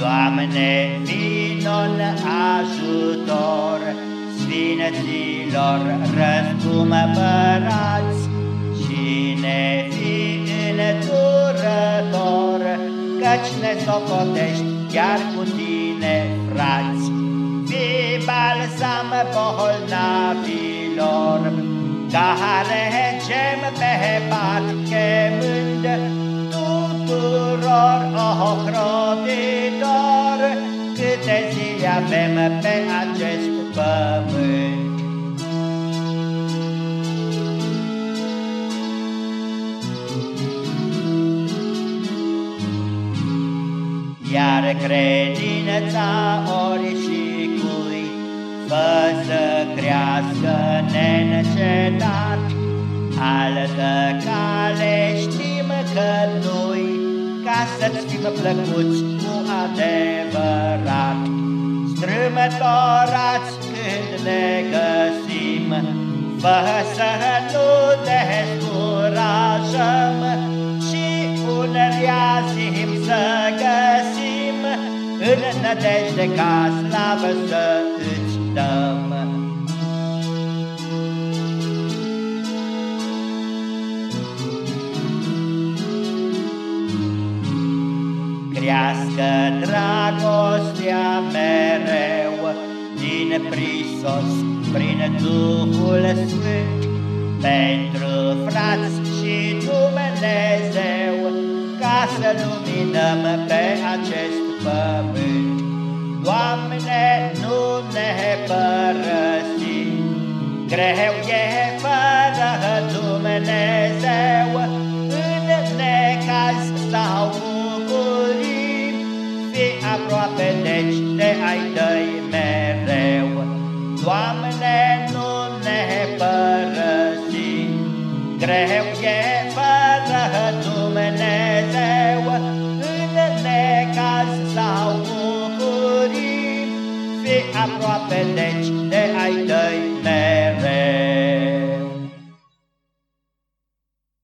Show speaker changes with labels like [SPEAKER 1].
[SPEAKER 1] Doamne, vino ajutor Sfinăților răscumpărați Și ne fi înăturător Căci ne socotești chiar cu tine, frați. Fii balsam bolnavilor Care gem pe pat chemând Tuturor ocrotitor Câte zile avem pe acest pământ? Iar credința ori și cui Fă să crească neîncetat. Altă cale știm că nu-i Ca să-ți fim plăcuți cu adevărat. Strâmătorați când ne găsim Fă să nu descurajăm Și un reazim să găsim. În nădejde ca slavă să îți dăm Crească dragostea mereu Din prisos prin Duhul Sfânt. Pentru frați și Dumnezeu Ca să luminăm pe acest pământ. Doamne, nu ne părăsi Greu e fără Dumnezeu deci de ai tăi mereu Doamne, nu ne părăsi. Greu e fără Dumnezeu În necaz sau bucurii. Fi aproape deci de ai tăi mereu